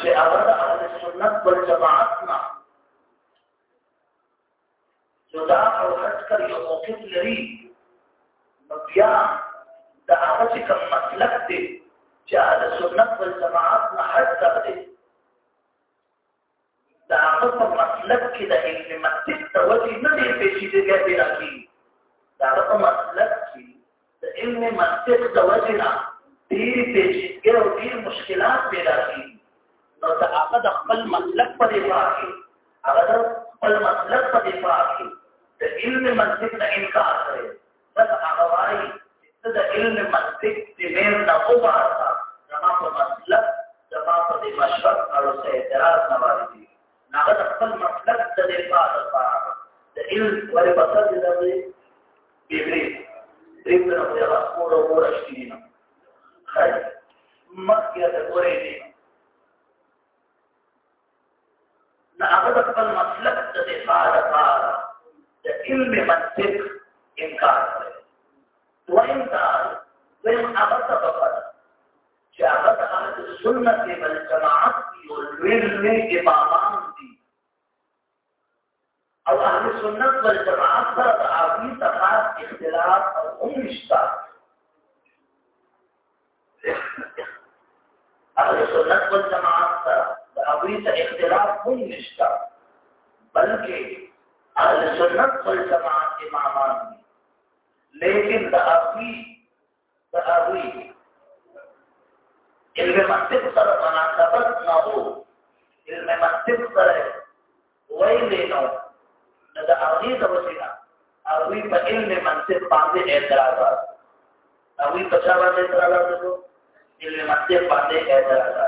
چې هغه د اهل سنت والجماعت نه جدا او حتی یو موقف لري نو بیا د هغه چې کوم مسلک دی چې اهل سنت والجماعت نه حتی دی دا هغه په مسلک کې د علم مسلک د وجې نه دی پیچیدګي پیدا کیږي دا هغه په مسلک کې د علم مسلک د وجې نه ډېر پیچیدګي او ډېر مشکلات پیدا کیږي نو دا هغه د خپل مسلک په دفاع کې هغه د خپل مسلک په دفاع کې د علم مسلک نه انکار کوي بس هغه وایي چې د علم مسلک د مېر نه وباسه. زما په مسلک زما په مشرق او اعتراض نه وایي. هغه د خپل مسلک د دفاع لپاره د علم ولې بسل دي دی بیبري دې په نوې راکوړ او ورشتي نه خای مکه د ګورې نه هغه خپل مسلک د دفاع لپاره د علم منطق انکار کوي دویم دا دویم هغه سبب چې هغه د أهل سنت والجماعت یو لوی امامان دي أو أهل سنت والجماعت سره د عقیدې تخاص اختلاف أو هم نشته أهل سنت والجماعت سره برابری سے اختلاف کوئی نشتہ بلکہ اہل سنت والجماعت امامان میں لیکن تحاوی تحاوی علم منطق سر مناسبت نہ ہو، علم منطق سر وہی لینا نہ تحاوی توسینا اوی پا علم منطق باندے اعتراضات۔ اوی پچھا باندے اعتراضات ہو علم منطق باندے اعتراضات۔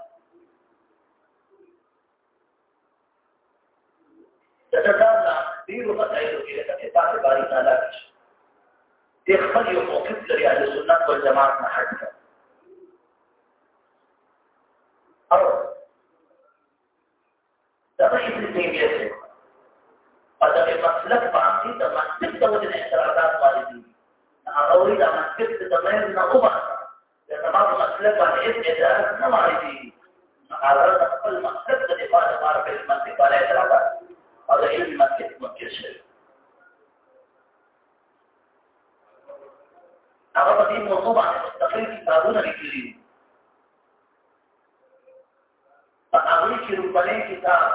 دا دا ډیرو مسایلو کې لکه په باري تعالی دې خپل یو موقف لري أهل سنت والجماعت نه حد کړ أو دا ابن تیمیه څه أو دا مسلک باندې د مسلک د وجه اعتراضات وارد دي هغه وی دا مسلک د مېز نه وباسه دا تمام مسلک باندې اعتراض نه وارد دي هغه خپل مسلک د دفاع لپاره په مسلک باندې اعتراضات أو د علم مسلک مکه شي هغه په دې موضوع مستقل کتابونه لیکلي په هغه کې روپلې کتاب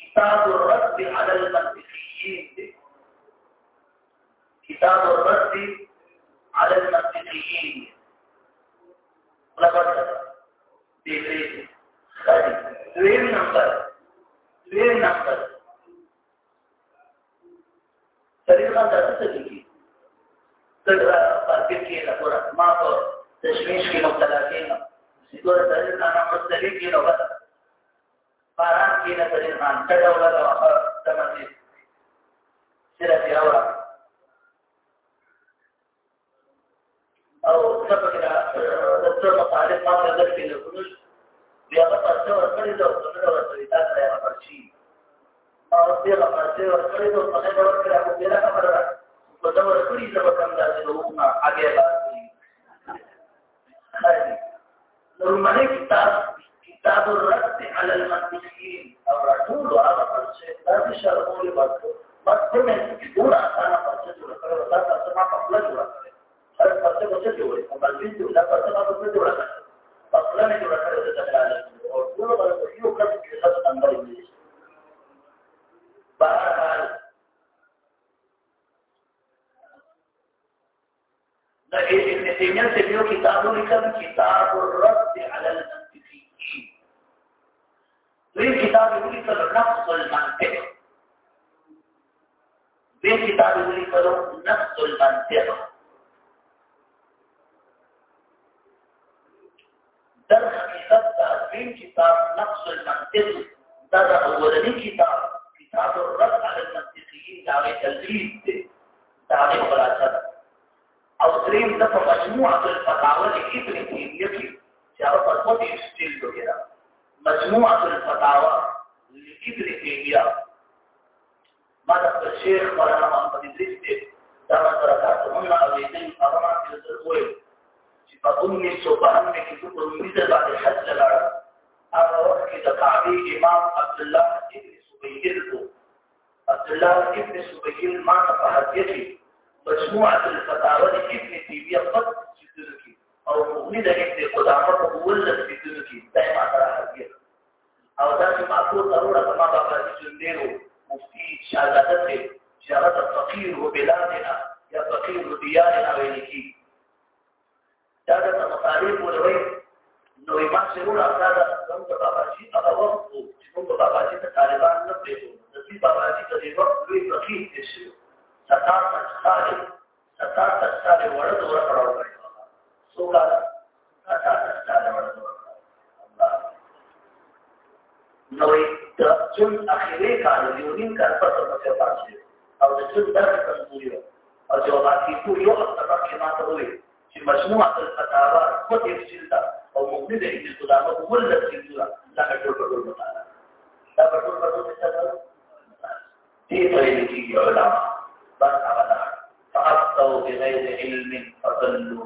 کتاب الرد على المنطقيين. كتاب الرد على المنطقيين. لقد دې خالي دویم نمبر دویم نمبر طریقه دا څه دي څنګه پاتې کې نه ګور ما په تشویش کې مبتلا کېنه سیګور سره نه نه مستری کې نو وتا باران کې نه سره نه. ټډه ولا دا تمځي سره دی اورا أو څه په کې د څه مطالب ما نظر کې کوم بیا په تاسو ورکړی دا څنګه ورکړی دا سره ورشي او دې لا پاتې ورکړی دا څنګه ورکړی هغه بیا خبره ده په دا ورکړي چې په کوم داسې نوونه هغه باندې نو باندې کتاب کتاب الرد على المنطقين او رسول هغه څه دا شرحول ورکړو بس په مې ټول اسانه پرڅه جوړ کړو دا تاسو ما په خپل جوړ کړو پرته څه جوړي او بل دې دا پرته تاسو څه جوړه کړئ اصلا نه جوړه کړې ده چې او ټول به یو کس کې څه څنګه دا ابن تیمیہ سے بھی کتاب لکھا الرد على المنطقيين دوی کتاب لکھا نقص المنطق دوی کتاب لکھا نقص المنطق در حقیقت دویم کتاب نقص المنطق دا اولنی کتاب. کتاب الرد على المنطقيين دا غي تلقیب دی دا غي خلاصه او دریم د مجموعه الفتاوى لابن تيميه کې چې هغه په موږ استیل کوي مجموعه الفتاوى لابن تيميه ما د شیخ مولانا محمد ادریس دې دا سره تاسو موږ اوریدل هغه ما چې وایي چې په 1992 کې په امیده باندې حج لاړ هغه وخت کې د کعبه امام عبد الله ابن سبيل عبد الله ابن سبيل ما تفهديتي مجموعة الفتاوى ابن تيمية قد جدنك او مغمد ابن قدامة ولد جدنك دائما ترى حديث او ذات معقول ضرورة ما بابا جنديرو مفتي شهادته. شهادة الفقير وبلادنا يا فقير ديارنا وينكي دا دا مصاريف ولوين. نو امام شهور افتاد زموږ د باباجي هغه وخت وو چې موږ باباجي ته طالبان نه پېژنو د دې باباجي په دې وخت لوی فقيه دي شو ستار ستار ستار ستار وړه دوره کړو سولا ستار ستار وړه نو د چون اخیری کال یو دین کار په څه پاتې او د چون درس کمزوري او جواب کی ټول یو خبره کې ما ته وې چې مجموعه الفتاوى خو دې فصل او مغني د دې قدامه ولله چې دا ټول ټول مطالعه دا ټول ټول څه دي په دې کې علماء بس أبدا فأفتوا بغير علم فضلوا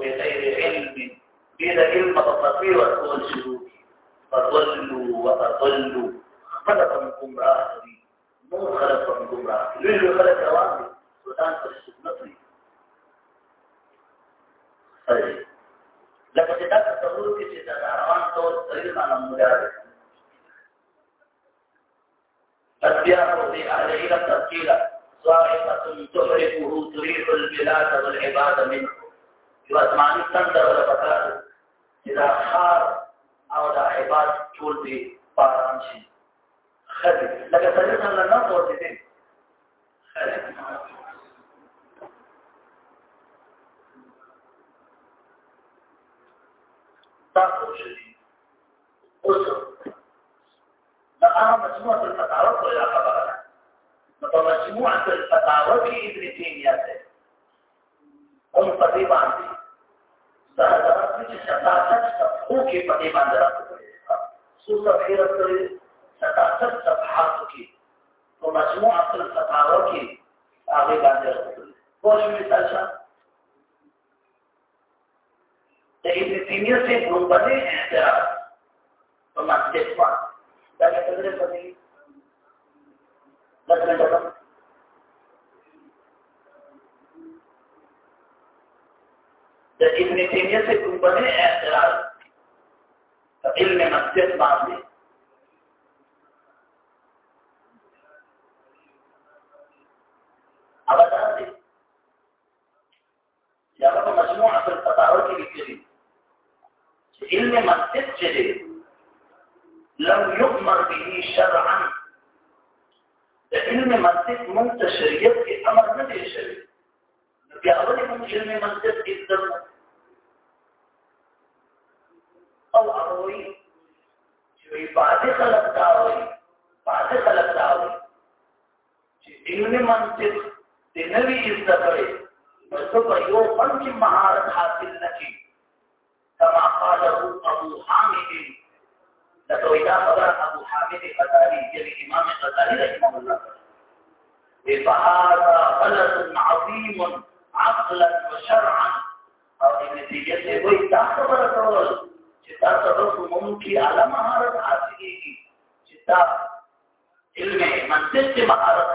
بغير علم. بغير علم فتصير وتقول شروعي فضلوا وتضلوا. خلقا گمراه نور خلقا گمراه لولو خلق روان دي وتان پر سنت لکه چې دا تصور کې چې دا روان ټول طریق باندې مجرد أتباعه بأهل إلى تفصيلا صاحبة تحرقه تريح البلاد والعباد منه. يواسماني تندر ولا بكار إذا خار أو دا عباد طول دي باران شي خذ لك سجدنا لنا صورتي دي خذ تاسو شدي اوس دا هغه مجموعه الفتاوى په اړه خبره ده په مجموعه الفتاوى کې ابن ده هم په دې सर्वत्र सतासत सभों के पदे बांधरा सुसफेरत्र सतासत सभात की तो मजमू असल सताव की आगे बांधरा बोझ में साझा लेकिन तीनियों से गुण बने हैं जरा तो मस्जिद पास क्या कहते हैं बने दस मिनट دا څه درې پدې دا څنګه د ابن سے لومبني اعتراض. په علم مسجد باندې ابدا دي یا په مجموعة الفتاوى کې لیکلي علم مسجد چې لم يؤمر به شرعا. علم أمر نه دی شوی بیا ولې مونږ علم مسجد کې ځم أو هغه چې بعد خلق دا وي بعد خلق دا وي چې علم منطق د نوی زده کړي نو په یو فن مهارت حاصل نکړي كما قاله ابو حامد. لتويدا خبر أبو حامد غزالي يعني امام غزالي رحمه الله. فهذا غلط عظيم عقلا وشرعا. أو نتیجه سے وہی تا خبر کول چې تا سبب ممکن اعلی مهارت حاصلېږي چې تا علم منطق مهارت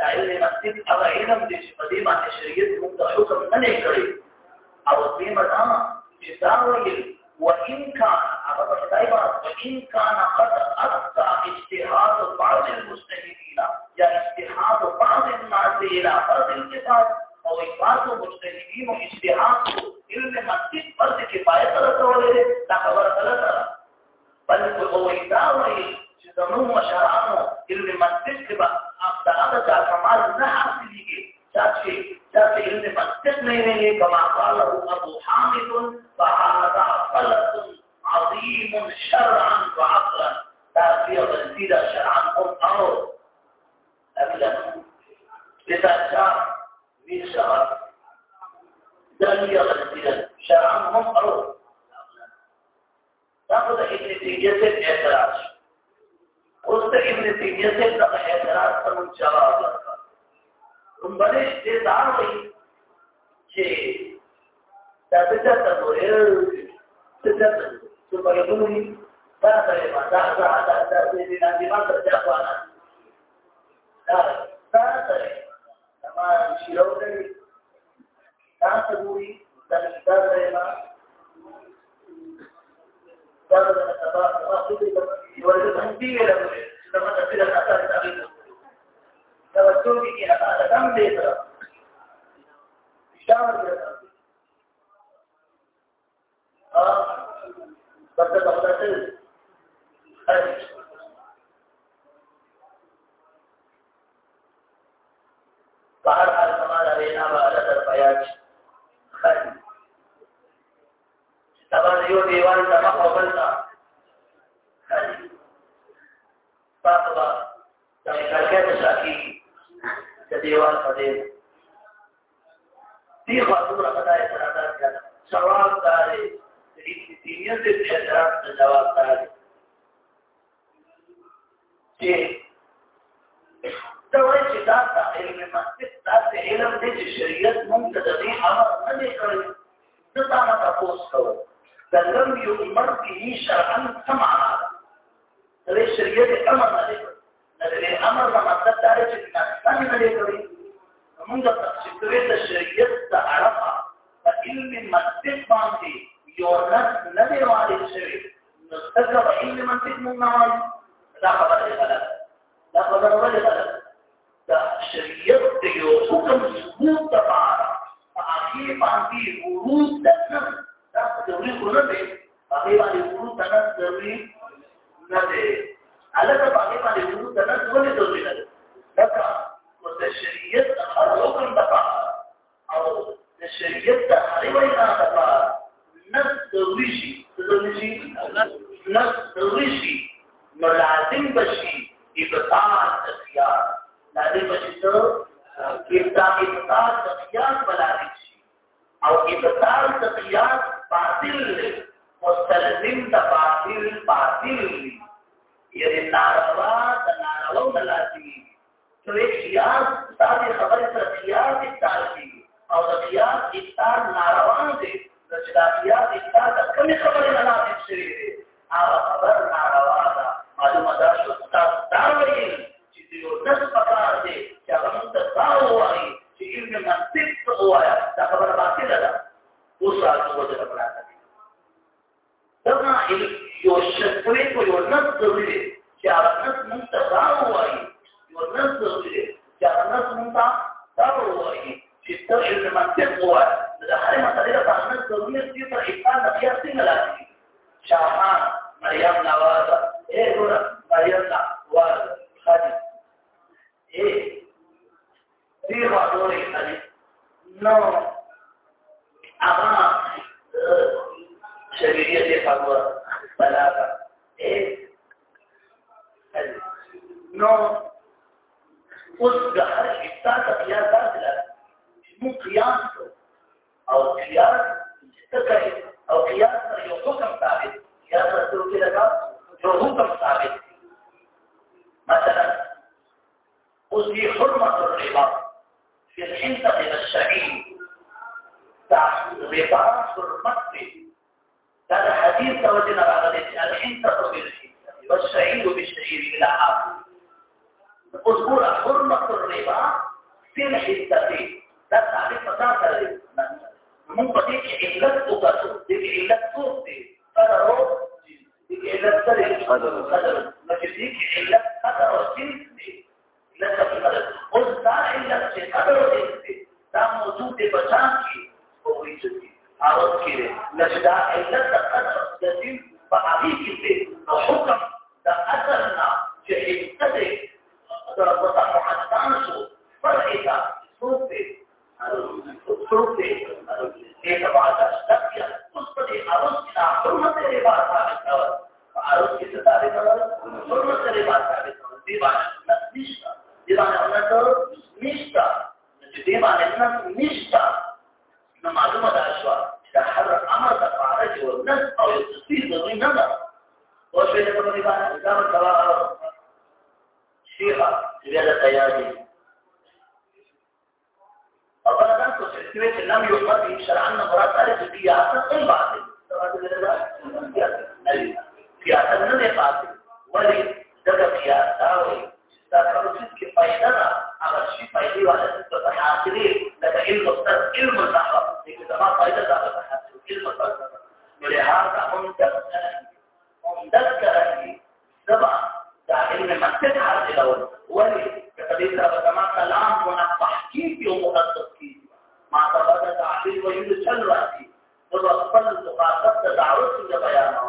علم مسجد أو علم دي چې په دې باندې شریعت موږ ته أو دې مدا چې دا وإن كان هذا خدایبا وإن كان قد أبقى اعتراض ان جواب لگا تم بڑے اشتدار ہوئی کہ تاسو ته وایي چې تاسو څه په دی دا ما دا دا دا دا دې نه ما ته ځه خوانه دا دا سره ما شیرو ګوري دا دا ما دا دا تبا دې ورته باندې ویل دا ما ته دا تاسو ته ویل دا وڅو کې نه دا کم دې سره اشاره کړه ا پته دا څه بهر حال سماع علينا وعلى البيات د دیوال په دې دی خاطر راځي اعتراضات کړه جواب داري د دې د اعتراض جواب داري چې دا وایي چې دا د علم منطق دا د علم د شریعت مونږ ته دې أمر نه دی کړی زه تا نه تاسو کوم دا لم یؤمر به شرعا سمعا. د شریعت أمر نه دی د دې أمر په مطلب دا چې نه نه دی کړی مونږ ته چې د شریعت د عرفه په علم منطق باندې یو نه دی وارد شوی نو څنګه په علم منطق مونږ نه وایو دا خبره غلطه دا خبره ولې غلطه دا شریعت د یو حکم ثبوت لپاره هغه باندې ورود د نن دا ضروري ونه دی هغه باندې ورود د نن ضروري نه دی البته هغه باندې ورود د نن ولې ضروري نه دی دا د شریعت د هر حکم لپاره او د شریعت د هر وینا لپاره نه ضروري شي ضروري شي نه ضروري شي نو لازم بشي. ابطال اختیار لازم بشي ته ابطال ابطال قياس بلازم شي. او ابطال قياس باطل مستلزم د باطل باطل یعنی ناروا د ناروا نه لازمي نو قياس ستاسو خبره سره قياس ابطال شي او د قياس ابطال ناروا دي. د قياس ابطال د کومې خبره نه لازم شي هغه خبر ناروا ده معلومه ده چې تاسو دا وایي چې یو نس پکار دی چې هغه موږ ته دا وایي چې علم منطق څه وایا دا خبره باطله ده. اوس هغه وجه خبره ده دا یو شکوي کو یو نس ضروري دی چې هغه نس مونږ ته دا وایي یو نس ضروري دی چې هغه نس مونږ ته دا وایي چې ته علم منطق وایي د هرې مسلې لپاره نس ضروري دی چې په احسان د قیاس څنګه راځي شاهان مریم نواز اے ګور مریم نواز خادي اے دې راځوي خادي نو هغه شریعت فقوه بلاغه اے نو اوس د هر حصہ ته قیاس داخله مو أو قیاس څه أو قیاس سره یو حکم ثابت. سره څه لگا یو حکم ثابت. مثلا دي حرمه الربا. في الحنطه الشعير ربا حرمت دا د حدیث د وجه نه راغلی. چې الحنطه بالحنطه والشعير بالشعير إلى اخر اذكر حرمه الربا في الحنطه دا تعریف پتا کړی موږ په دې کې علت وکړو دې کې علت څه دی قدر دې کې علت څه دی باندې دا مطلب شیخه بیا د تیاری أو بل دا څه چې لم يقضي شرعا مراد على جديات الباطل قیاس نه دی پاتې ولی دغه قیاس دا وي دا څه کې فائدہ ده هغه شي فائدې والا څه حاصلې لکه علم مستر علم النحو دې زما فائدہ ده حاصل علم مستر ولهذا هم هم مذكرة سبع تعليم مسجد حرج الأول. ولي كتبين كما كلام ونفح كيف يوم مخصص كيف ما تبقى تعليم ويرسل رأسي. تبقى تقاطب تدعوت سنجا بيانا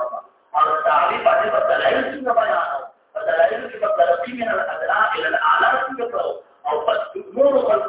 اور تعليم باندې بدلایل څنګه بیان بدلایل کې بدلتی من الادراء الى الاعلى څنګه او پس نور خلق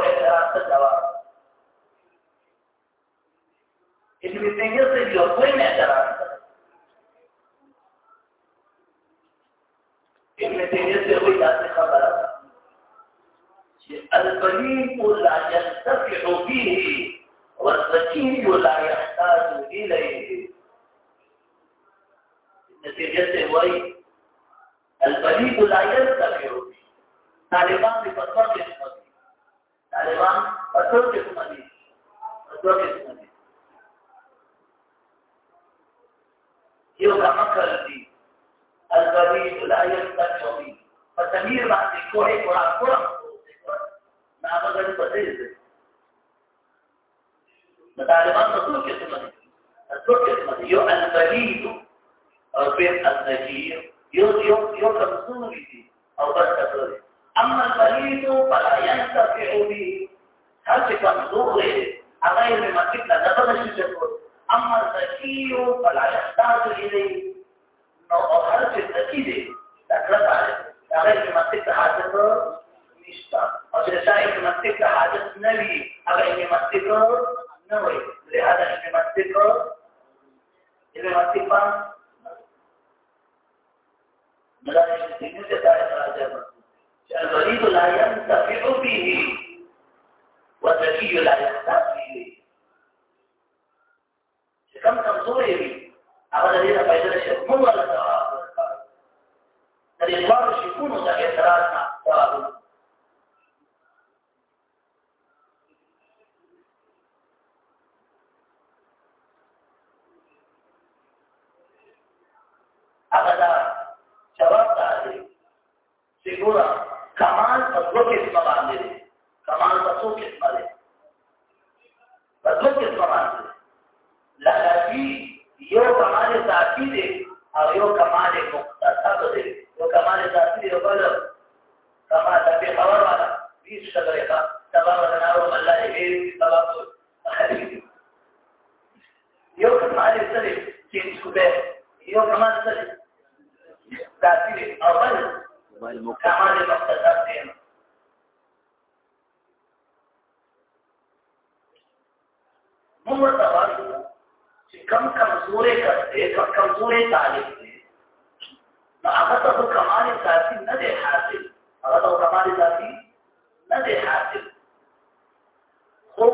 اعتراض ته جواب ابن تیمیه څخه یو کوئی اعتراض ابن داسې خبره ده چې البلیغ لا ينتفع به والذكي لا يحتاج اليه ابن سے وایي البلیغ لا ينتفع به طالبان په فتوا کې څه دي طالبان په فتوا کې څه دي البريد لا يستطيع به فتمير بعد کوه قرآن قرآن طالبان څه څه قسم دي څه قسم دي یو البريد أو بين النجير. یو یو یو کمزوري دي أو بس کمزوري اما البريد فلا ينتفع به هر څه کمزور دی هغه یې مکتب نه نظر شي اما الذكي فلا يحتاج اليه نو أو هر څه تکي دي دا کله هغه چې منطق ته حاجت نشته أو چې شای په منطق ته حاجت نه وي هغه یې منطق نه وي الغريب لا ينتفع به والذكي لا يحتاج إليه كم هغه د دې نه پیدا شي موږ ولا ثواب ورکړو د دې کم کمزورې کړې کم کمزورې طالب دی نو هغه ته کمال ذاتي نه دی حاصل هغه ته کمال ذاتي نه دی حاصل خو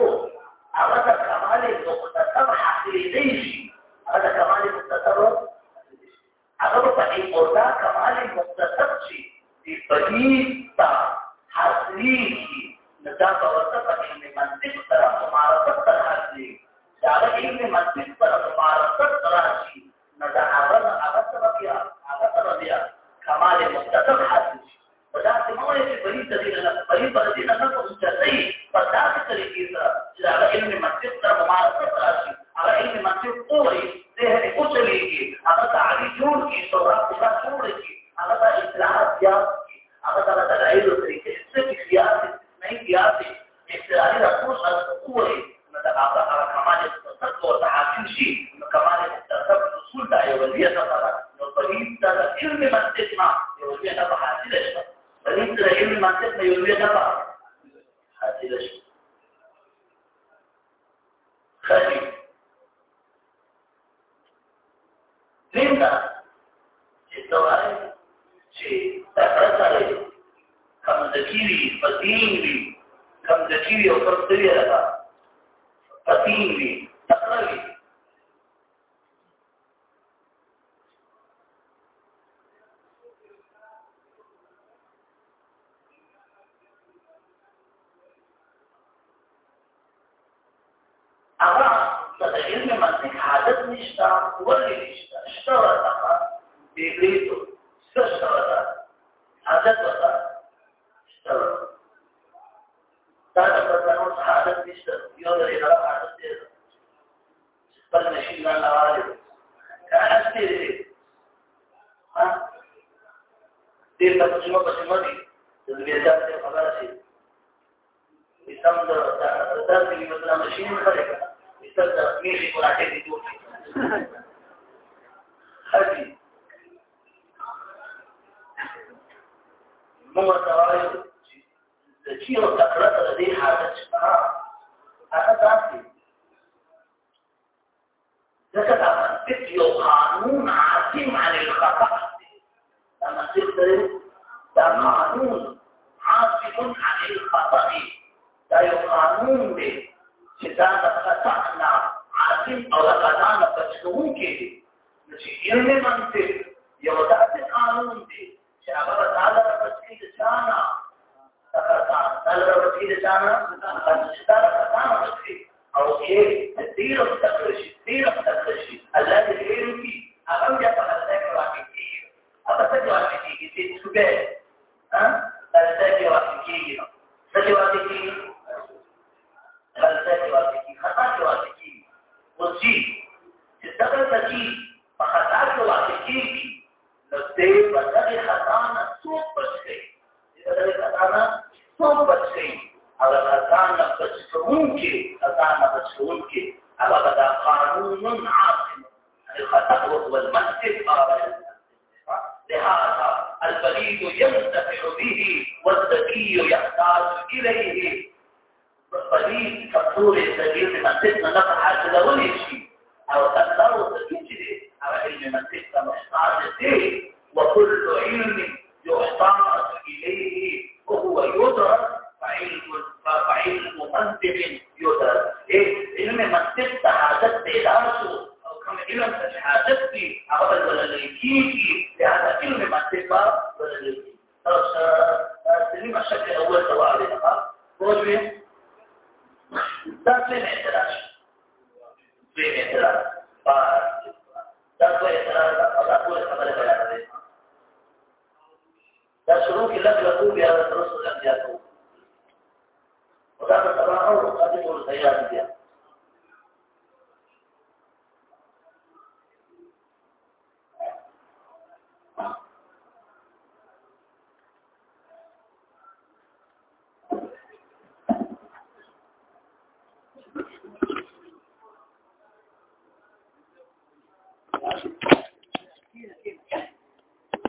هغه ته کمال مختصر حاصل دی شي هغه کمال مختصر هغه په دې اودا کمال مختصر شي دی بدیع تا حاصلي ندا په ورته په علم منطق سره ممارست سره داغه دې مسجد پر مبارک تراشي نه دا اول هغه سبب یا هغه سبب یا کمال مستقل حاصل شي دا چې موږ یې په دې طریقه نه په دې طریقه نه کوم چې صحیح په داسې طریقې سره چې دا علم مسجد está do. د دې حالت څخه هغه تاسو ځکه دا منطق یو قانون عاصم عن الخطأ. دا منطق دا قانون عاصم عن الخطأ. یو قانون عاصم أو د خطا نه بچون کې دي چې علم منطق داسې قانون دی چې هغه د بچی د چانا د خطا تعالی د بچی د چانا چې دا د خطا نه بچي او چې دیر او تکرشي دیر او تکرشي الله دې أو كم علم حاجات في عقل ولا ليكيكي لهذا علم منطق ولا ليكيكي. سليم الشكل الأول سواء علينا رجل دا څه اعتراض دی اعتراض دا څه اعتراض دا ټول خبره بیان ده دا شروع کې لږ لږ بیا د رسول الله زیاتو ودا د